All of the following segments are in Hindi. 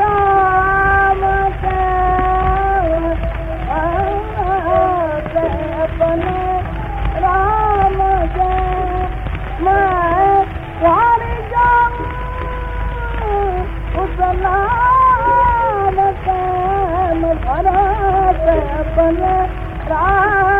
라마সা අපને રામજા મા વાલી જો ઉઝલાના નું હરાતે અપને રા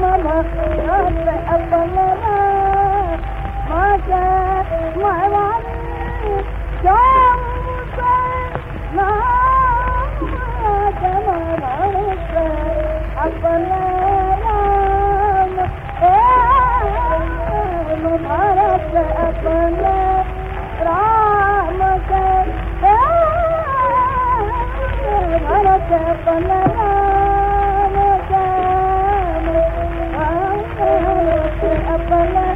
Mama. राम